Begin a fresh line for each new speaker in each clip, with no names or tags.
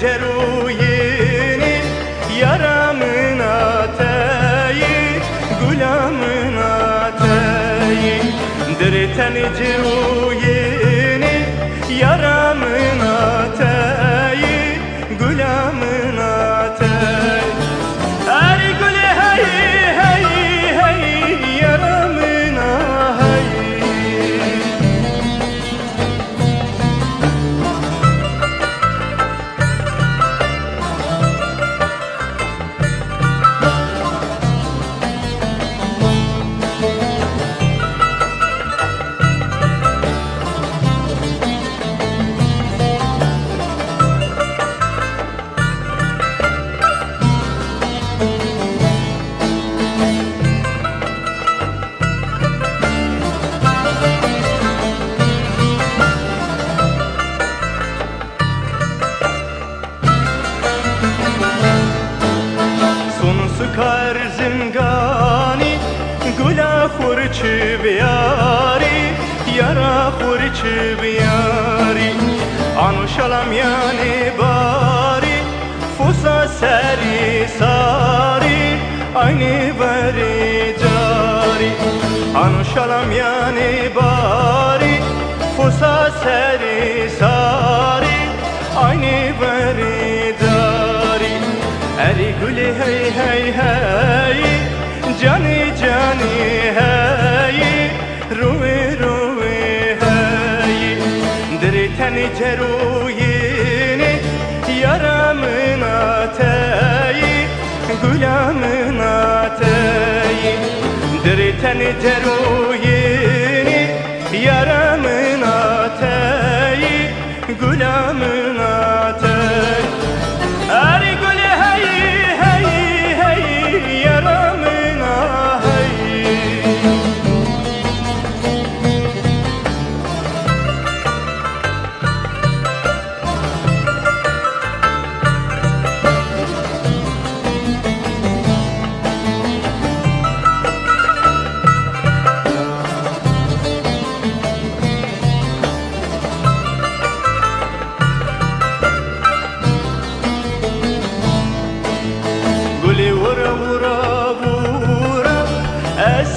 ceruyinim Yaramın ateyi, gulamın ateyi Dir teni Gula khurçı biyari Yara khurçı biyari Anu şalam yani bari Fusa seri sari Aynı bari cari. Anu şalam yani bari Fusa seri sari Aynı bari dari Eri gülü hey hey hey Cani cani Ceruyini Yaramın ateyi Gulamın ateyi. Dirteni ceruyini Yaramın ateyi Gulamın ateyi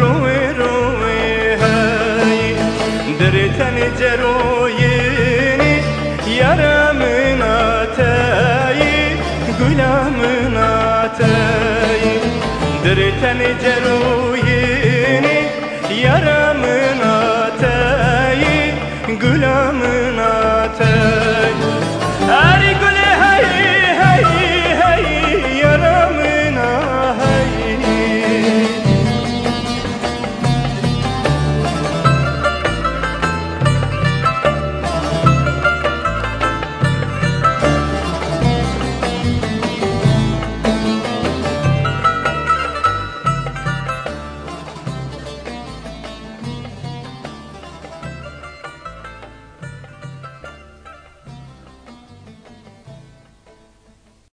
روی روی های در تن جروینی یارمın atayı Gülümün atayı در تن جروینی یارمın